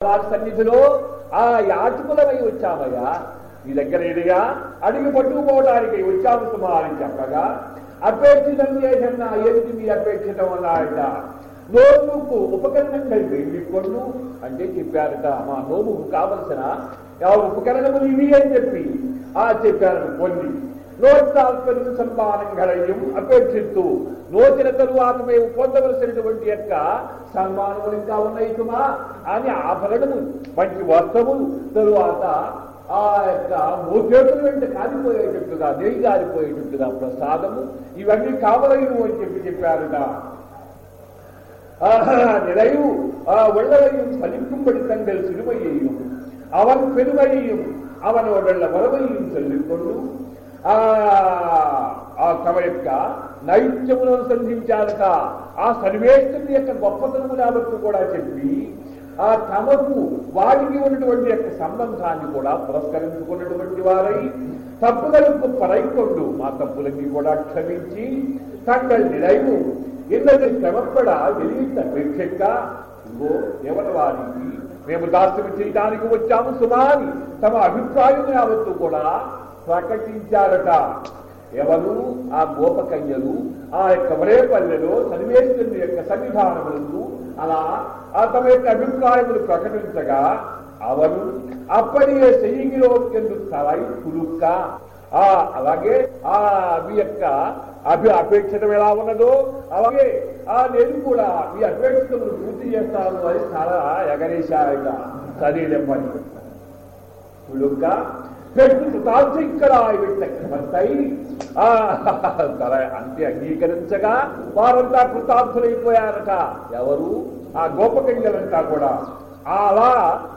సన్నిధిలో ఆ యాచకులమై వచ్చామయ్యా నీ దగ్గర ఇదిగా అడిగి పట్టుకుపోవడానికి వచ్చాము సుమా అని చెప్పగా అపేక్షితం చేసన్నా ఏమిటి మీ అపేక్షితం అన్నాడట నోముకు ఉపకరణంగా వెళ్ళికొండు అంటే చెప్పారట. మా నోముకు కావలసిన ఆ ఉపకరణములు ఇవి అని చెప్పి ఆ చెప్పారు కొన్ని. నోటాల్పరిని సన్మానంగళయం అపేక్షిస్తూ నోచిన తరువాత మేము పొందవలసినటువంటి యొక్క సన్మానములు ఇంకా ఉన్నాయి సుమా అని ఆభరణము మంచి వస్త్రములు తరువాత ఆ యొక్క మోచేతుల వెంట కాలిపోయేటట్టుగా నెయ్యి కాలిపోయేటట్టుగా ప్రసాదము ఇవన్నీ కావలయను అని చెప్పి చెప్పారుట நிலையு வெள்ளவையும் பலிக்கும்படி தங்கள் சிறுமையையும் அவன் பெருமையையும் அவனோட வரவையும் சொல்லிக் கொண்டு ఆ తమ యొక్క నైత్యమును అనుసంధించాలట. ఆ సర్వేశ్వరుని యొక్క గొప్పతనము యావత్తు కూడా చెప్పి ఆ తమకు వారికి ఉన్నటువంటి యొక్క సంబంధాన్ని కూడా పురస్కరించుకున్నటువంటి వారై తప్పుదలకు పరైకొండు మా తప్పులకి కూడా క్షమించి తங்கள் నిలైవు ఇన్నది శ్రమపడ వెలిగిత వీక్షక్క ఎవరి వారికి మేము దాస్యం చేయడానికి వచ్చాము సుమారి. తమ అభిప్రాయం యావత్తు కూడా ప్రకటించారట. ఎవరు? ఆ గోపకన్యలు ఆ యొక్క వరేపల్లెలో సన్నివేశుని యొక్క సన్నిధానములందు అలా ఆ తమ యొక్క అభిప్రాయములు ప్రకటించగా అవరు అప్పటియే చెయ్యిలో కింద తలై కులుక్క? ఆ అలాగే ఆ మీ యొక్క అభి అపేక్షితం ఎలా ఉన్నదో అలాగే ఆ నేను కూడా మీ అపేక్షతను పూర్తి చేస్తాను అని చాలా ఎగరేశాయట సరేలేమని కులుక్క పెట్టుకు ఇక్కడ భర్తయి సరే అంతే అంగీకరించగా వారంతా కృతార్థులైపోయారట. ఎవరు? ఆ గోపకంగలంతా కూడా. అలా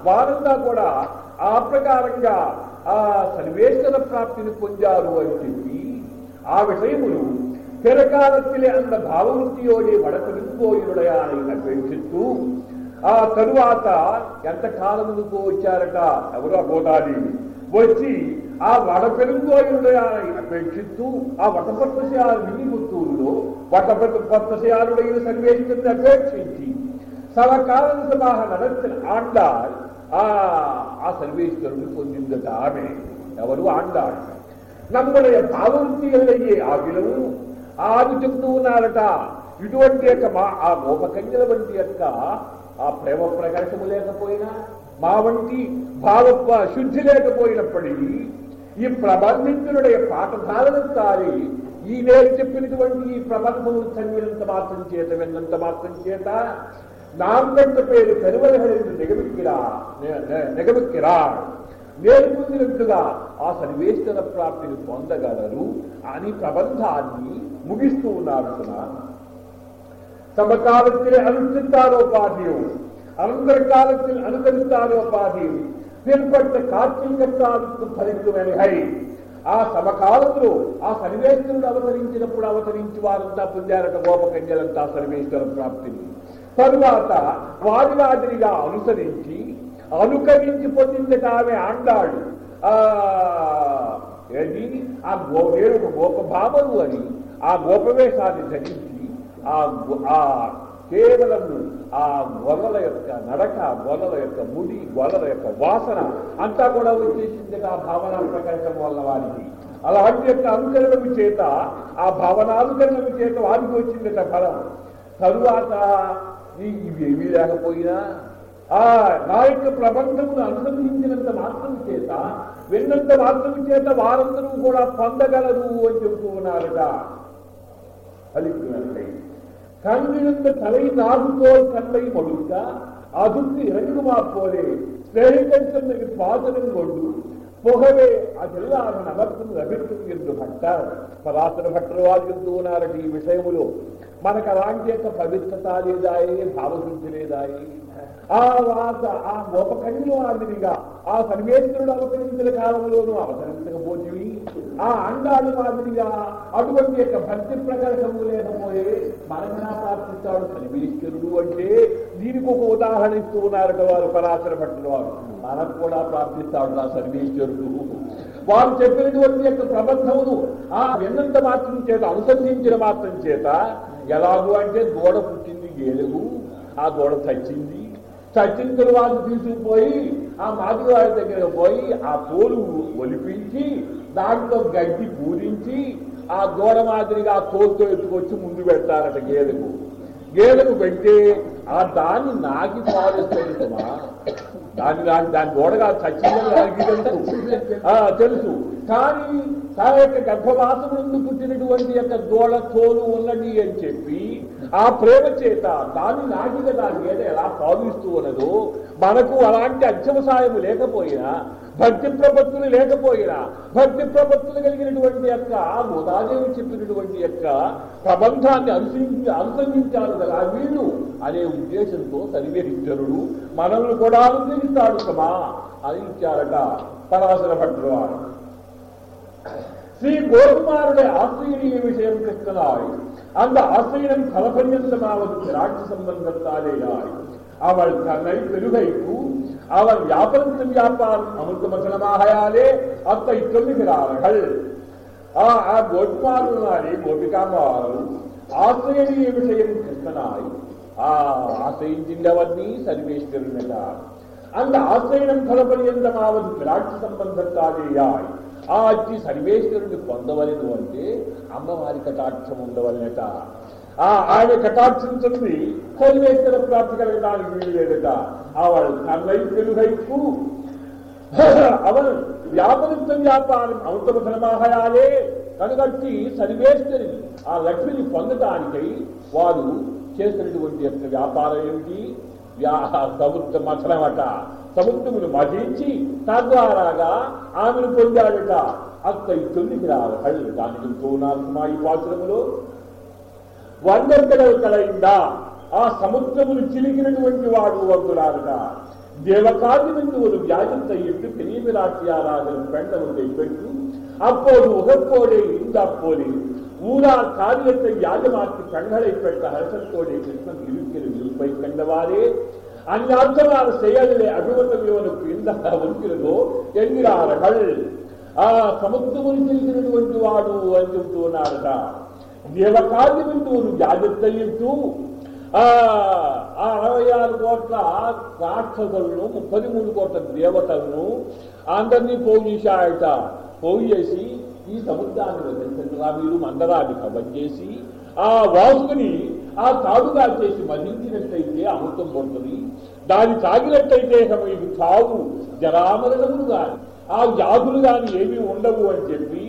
వారంతా కూడా ఆ ప్రకారంగా ఆ సన్వేషణ ప్రాప్తిని పొందారు అని చెప్పి ఆ విషయములు ತಿರಕಾಲದಲ್ಲಿ ಅಂದ ಭಾವವೃತ್ತಿಯೋಡಿ ವಡಕಲಿಂಪೋಯುಡಯಾನ ఆ తరువాత ఎంత ಎಂತ ಕಾಲములకు వచ్చారట? ఎవరు గోదాదేవి వచ్చి ಆ ವಡಪೆರುಂಗೋಯುಡೆಯ ಅಪೇಕ್ಷಿತ್ತು ಆ ವಟಪತ್ತಸೆಯ ವಿನಿಮುತ್ತೂರು ವಟಪತ್ತಸೆಯಾರುಡೆಯ సన్వేషించి అపేక్షించి సవకాలం సభాహ నడచిన ఆండా ఆ సర్వేశ్వరుని పొందిందట ఆమె. ఎవరు? ఆండాళ్ భావృత్తి భావవృత్తియల్లయ్యే ఆ విలువ ఆవి చెప్తూ ఉన్నారట ఇటువంటి యొక్క ఆ గోపకన్యల వంటి యొక్క ఆ ప్రేమ ప్రకాశము లేకపోయినా మా వంటి భావత్వ శుద్ధి లేకపోయినప్పటికీ ఈ ప్రబంధితునుడ పాఠధారణ తాలి ఈ నేను చెప్పినటువంటి ఈ ప్రబంధములు చదివినంత మాత్రం చేత విన్నంత మాత్రం చేత నాందంత పేరు పెరువలహరి నిగమిక్కిరా నిగమిక్కిరా. నేను పొందినట్టుగా ఆ సన్వేషణ ప్రాప్తిని పొందగలరు అని ప్రబంధాన్ని ముగిస్తూ ఉన్నారు సమకాలత్తిని అనుష్ఠితారోపాధ్యం. అనుసరించాల్సిన అనుసరించాలి ఉపాధి. దీనిపట్ల కార్తీకత్వాలకు ఫలితమైన హరి. ఆ సమకాలంలో ఆ సర్వేశ్వరుడు అవతరించినప్పుడు అవతరించి వారంతా పొందారట గోపకన్యలంతా సర్వేశ్వర ప్రాప్తిని. తరువాత వారి మాదిరిగా అనుసరించి అనుకరించి పొందిందట ఆమె ఆండాడు. ఏది ఆ గో వేరొక గోపభావము అని ఆ గోపవేషాన్ని ధరించి ఆ కేవలం ఆ గొర్రెల యొక్క నడక గొర్రెల యొక్క ముడి గొర్రెల యొక్క వాసన అంతా కూడా వచ్చేసింది ఆ భావన ప్రకాశం వల్ల వారికి. అలాంటి యొక్క అనుకరణము చేత ఆ భావనానుకరణము చేత వారికి వచ్చిందట ఫలం. తరువాత ఇవేమీ లేకపోయినా నా యొక్క ప్రబంధమును అనుసంధించినంత మాత్రం చేత విన్నంత మాత్రం చేత వారందరూ కూడా పొందగలరు అని చెబుతూ ఉన్నారట. అది கண்ணிருந்த தலை நாகு போல் கண்ணை மொழிக்க அதுக்கு இறங்குமா போலே? ஸ்நேகிதன் பாதனம் கொண்டு போகவே ಅದೆಲ್ಲಾರ ನಮರ್ತು ಲಭಿಸುತ್ತಿದ್ದು ಭಟ್ಟ ಪರಾಸರ ಭಟ್ಟರು ಆಗಿದ್ದು ನಾರಟಿ ವಿಷಯಗಳು మనకు అలాంటి యొక్క పవిత్రత లేదాయి భావశుద్ధి లేదాయి. ఆ వాస ఆ మోపకంలో మాదిరిగా ఆ సర్వేంద్రుడు అవతరించిన కాలంలోనూ అవతరించకపోతేవి ఆ అండాలు మాదిరిగా అటువంటి యొక్క భక్తి ప్రకటనము లేకపోయే మరణా ప్రార్థిస్తాడు సర్వేశ్వరుడు అంటే దీనికి ఒక ఉదాహరణ ఇస్తూ ఉన్నారట వారు పరాశర పట్టిన వారు. మనకు కూడా ప్రార్థిస్తాడు ఆ సర్వేశ్వరుడు వారు చెప్పినటువంటి యొక్క ప్రబంధమును ఆ విన్నంత మాత్రం చేత అనుసంధించిన మాత్రం చేత ఎలాగూ అంటే గోడ పుట్టింది గేలుగు ఆ గోడ చచ్చింది చచ్చిన తరువాత తీసుకుపోయి ఆ మాదిరివాడి దగ్గరకు పోయి ఆ తోలు ఒలిపించి దాంట్లో గడ్డి పూరించి ఆ దూడ మాదిరిగా ఆ తోలుతో ఎత్తుకొచ్చి ముందు పెడతారట గేదెకు. గేదెకు పెడితే ఆ దాన్ని నాకి పాలిస్తుంది సుమా. దాన్ని నాకు దాని గోడగా చచ్చిందని నాకు తెలుసు. ఆ, తెలుసు. కానీ తన యొక్క గర్భవాసం నుండి పుట్టినటువంటి యొక్క గోడ తోలు ఉన్నది అని చెప్పి ఆ ప్రేమ చేత దాన్ని నాటిక దాని మీద ఎలా భావిస్తూ ఉన్నదో మనకు అలాంటి అత్యవసాయము లేకపోయినా భక్తి ప్రపత్తులు లేకపోయినా భక్తి ప్రపత్తులు కలిగినటువంటి యొక్క ముదాదేవి చెప్పినటువంటి యొక్క ప్రబంధాన్ని అనుసరించి అనుసరించారు కదా వీళ్ళు అనే ఉద్దేశంతో సరివేరించరుడు మనల్ని కూడా అనుసరిస్తాడు సమా అని ఇచ్చారట పరాశర భట్టు వారు. ஸ்ரீ கோகுமாருடைய ஆசிரியரிய விஷயம் கிருத்தனாய் அந்த ஆசிரியன் பலபரியந்தமாவது திராட்ச சம்பந்தத்தாலேயாய். அவள் தன்னை பெருகைக்கு அவன் வியாபாரத்தில் வியாபாரம் அமிர்த வசனமாகையாலே அத்தை சொல்லுகிறார்கள். கோபிமாரே கோபிகாமாரும் ஆசிரியரிய விஷயம் கிருத்தனாய் ആ ആശ്രയിച്ചിന്റെ വന്നി സർവേശ്വരനെല്ലാം അന്ന് ആശ്രയനം ഫലപര്യന്തമാവത് ദ്രാക്ഷ സംബന്ധക്കാരെയായി ఆ అట్టి సర్వేశ్వరుని పొందవలను అంటే అమ్మవారి కటాక్షం ఉండవలనట. ఆ ఆయన చెప్పి సర్వేశ్వర ప్రాప్తి కలగడానికి వీలేదట ఆవాడు కన్నై తెలుగైపు అవన్ వ్యాపరిత్వ వ్యాపారం అవతమ ధర్మాహయాలే కనుగట్టి సర్వేశ్వరి ఆ లక్ష్మిని పొందటానికై వారు చేసినటువంటి యొక్క వ్యాపారం ఏమిటి? వ్యా సముద్ర మఠనమట సముద్రమును మధించి తద్వారాగా ఆమెను పొందాడట అత్తై తొమ్మిది రావాలి దానికి తోనాల్సిన ఈ పాత్రములో వందెక్కడలు కలయిందా ఆ సముద్రమును చిలికినటువంటి వాడు వంతులారట தேவகாதிமென்று வியாஜத்தையிட்டு பெரிய விராட்சியாராக பெண்டவர்களை பெற்று அப்போது உகப்போடே இருந்தாப்போலே ஊரார் காரியத்தை யாஜமாக்கி கண்களை பெற்ற ஹர்ஷத்தோடே கிருஷ்ணன் இருக்கிற இருப்பை கண்டவாறே ಅಂಗಾಂಶವಾದ అభివృద్ధి ಅಭಿವೃದ್ಧಿಯಿಂದ ವಂಚಿರಲು ಎಂದಿರಾರ ಕಳ್ ఆ సముద్రమును తెలిసినటువంటి వాడు అని చెబుతూ ఉన్నాడట దేవకాది బిందువును జాగ్రత్త ఇస్తూ ఆ అరవై ఆరు కోట్ల రాక్షసులను ముప్పై మూడు కోట్ల దేవతలను అందరినీ పోగేశాయట పోగేసి ఈ సముద్రాన్ని వదిలించరా మందరాన్ని కవర్ చేసి ఆ వాసుకుని ఆ తాడుగా చేసి మరణించినట్టయితే అమృతం పడుతుంది దాన్ని తాగినట్టయితే ఇవి తావు జరామరణములు కాని ఆ వ్యాధులు కాని ఏమి ఉండవు అని చెప్పి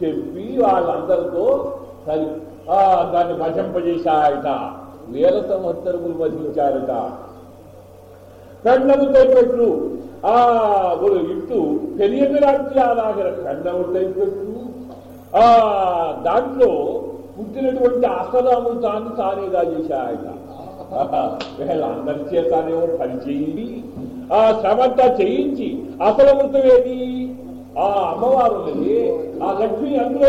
చెప్పి వాళ్ళందరితో సరి దాన్ని భజింపజేశాయట. వేల సంవత్సరములు భజించారట కన్నముతో పెట్టు. ఆ ஒரு ఇట్టు పెరియ విరాట్ అలాగ కన్నముతో పెట్టు. ఆ దాంట్లో పుట్టినటువంటి అసలామృతాన్ని తానేగా ఆయన. వీళ్ళందరి చేతనేమో పని చేయింది. ఆ శ్రమంతా చేయించి అసలమృతం ఏది ఆ అమ్మవారు ఉన్నది ఆ లక్ష్మి అందులో